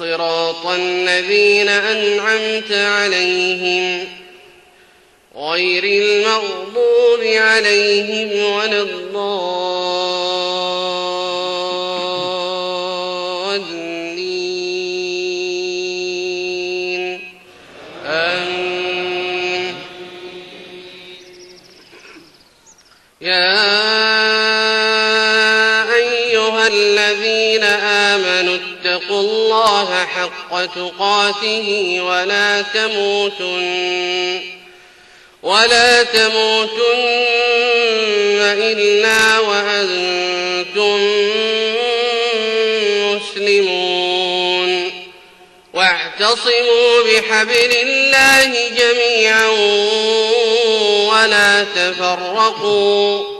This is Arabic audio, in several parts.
صراط الذين أنعمت عليهم غير المغضوب عليهم ولا الضالين. آمين. يا أيها الذين آمنوا اتقوا الله حق تقاته ولا تموتن ولا تموتن إلا وأنتم مسلمون واعتصموا بحبل الله جميعا ولا تفرقوا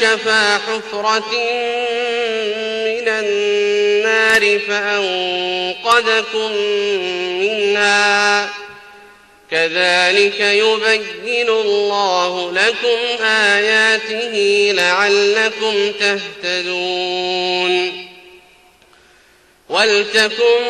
شفا حفرة من النار فأنقذكم منها. كذلك يبين الله لكم آياته لعلكم تهتدون. ولتكن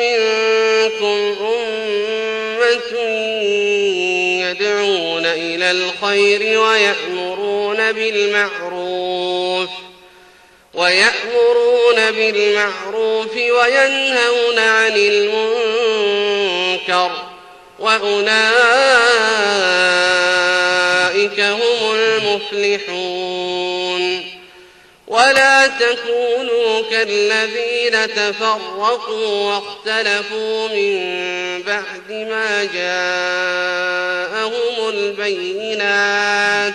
منكم أمة يدعون إلى الخير ويأمرون بالمعروف ويأمرون بالمعروف وينهون عن المنكر وأولئك هم المفلحون ولا تكونوا كالذين تفرقوا واختلفوا من بعد ما جاءهم البينات